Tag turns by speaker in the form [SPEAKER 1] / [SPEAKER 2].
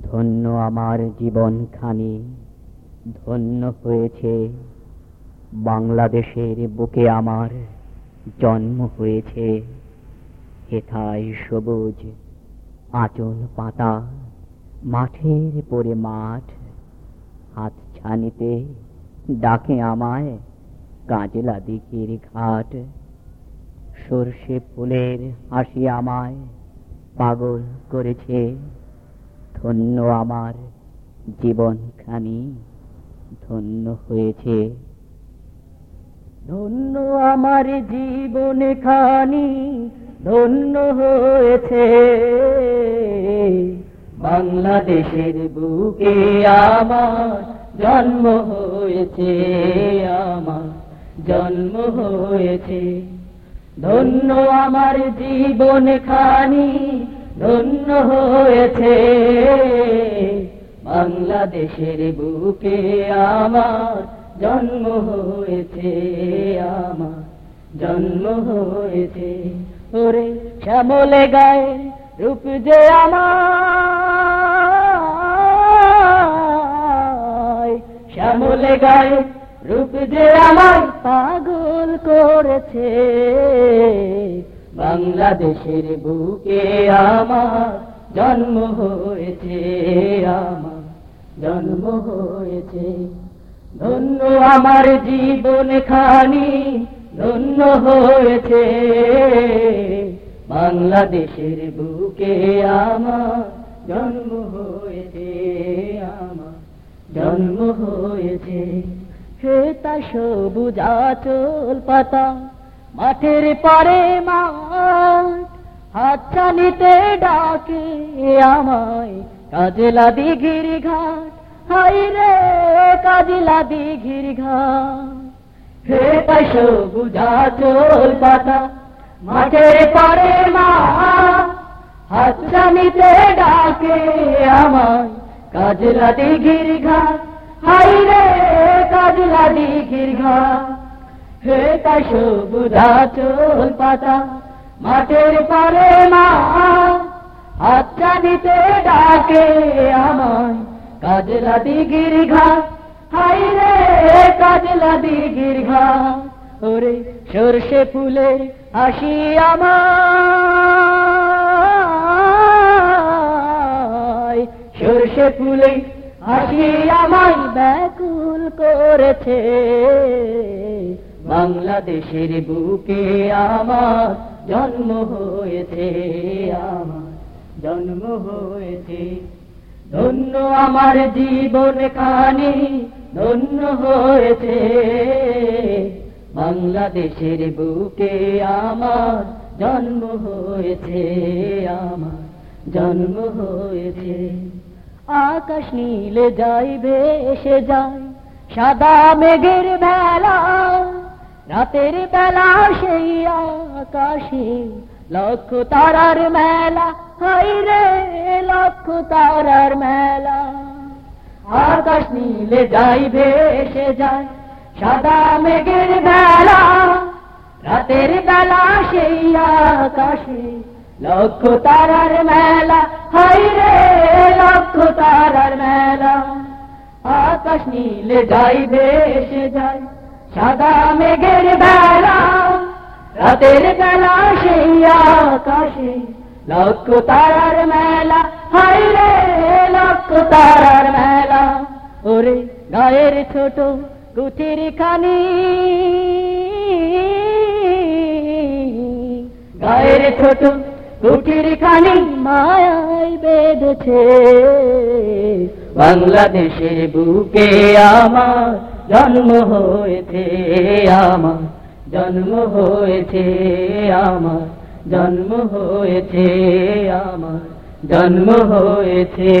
[SPEAKER 1] ধন্য আমার জীবনখানি ধন্য হয়েছে। বাংলাদেশের বুকে আমার জন্ম হয়েছে। হেথায় সবুজ আঁচল পাতা, মাঠের পরে মাঠ হাত ছানিতে ডাকে আমায় কাজলা দিঘির ঘাট। সর্ষে ফুলের হাসি আমায় পাগল করেছে। ধন্য আমার জীবনখানি ধন্য হয়েছে। ধন্য আমার জীবন খানি, ধন্য হয়েছে। বাংলাদেশের বুকে আমার জন্ম হয়েছে, আমার জন্ম হয়েছে। ধন্য আমার জীবন খানি, ধন্য হয়েছে বাংলাদেশের বুকে আমার জন্ম হয়েছে, আমার জন্ম হয়েছে। ওরে শ্যামলে গায়ে রূপ যে আমার, শ্যামলে গায়ে রূপ যে আমার পাগল করেছে। বাংলাদেশের বুকে আমার জন্ম হয়েছে আমার, জন্ম হয়েছে। ধন্য আমার জীবন খানি ধন্য হয়েছে। বাংলাদেশের বুকে আমার জন্ম হয়েছে, আমার জন্ম হয়েছে। শ্বেতা সবুজ আচল পাতা, মাঠের পরে মাঠ হাতছানিতে ডাকে আমায়, কাজলা দিঘির ঘাট। হাই রে কাজলা দিঘির ঘাট। হে তাই সবুজ আচল পাতা, মাঠের পরে মাঠ হাতছানিতে ডাকে আমায়, কাজলা দিঘির ঘাট। হাই রে কাজলা দিঘির ঘাট। হে তাই সবুজা চোল পাতা মাঠের পরে মা, হাতটা নিতে ডাকে আমায়। কাজলা দিঘির ঘাট হাই রে কাজলা দিঘির ঘাট। ওরে সর্ষে ফুলের হাসি আমায়। সর্ষে ফুলে হাসি আমায় ব্যাকুল করেছে। বাংলাদেশের বুকে আমার জন্ম হয়েছে, আমার জন্ম হয়েছে। ধন্য আমার জীবন খানি ধন্য হয়েছে। বাংলাদেশের বুকে আমার জন্ম হয়েছে, আমার জন্ম হয়েছে। আকাশ নীলে যাই ভেসে যায় সাদা মেঘের বেলা রাতের বেলা সেই আকাশে লক্ষ তারার মেলা। হাই রে, লক্ষ তারার মেলা। আকাশ নীলে যাই ভেসে যায়, সাদা মেঘের বেলা। রাতের বেলা সেই আকাশে লক্ষ তারার মেলা। হাই রে, লক্ষ তারার মেলা। আকাশ নীলে যাই ভেসে যায় সাদা মেঘের বেলা, রাতের বেলা সেই আকাশে লক্ষ তারার মেলা। হাই রে, লক্ষ তারার মেলা। ওরে গায়ের ছোট গুটির খানি। গায়ের ছোট কুটির খানি মায়ায় বেঁধেছে। বাংলাদেশের বুকে আমার জন্ম হয়েছে আমার জন্ম হয়েছে আমার জন্ম হয়েছে আমার জন্ম হয়েছে।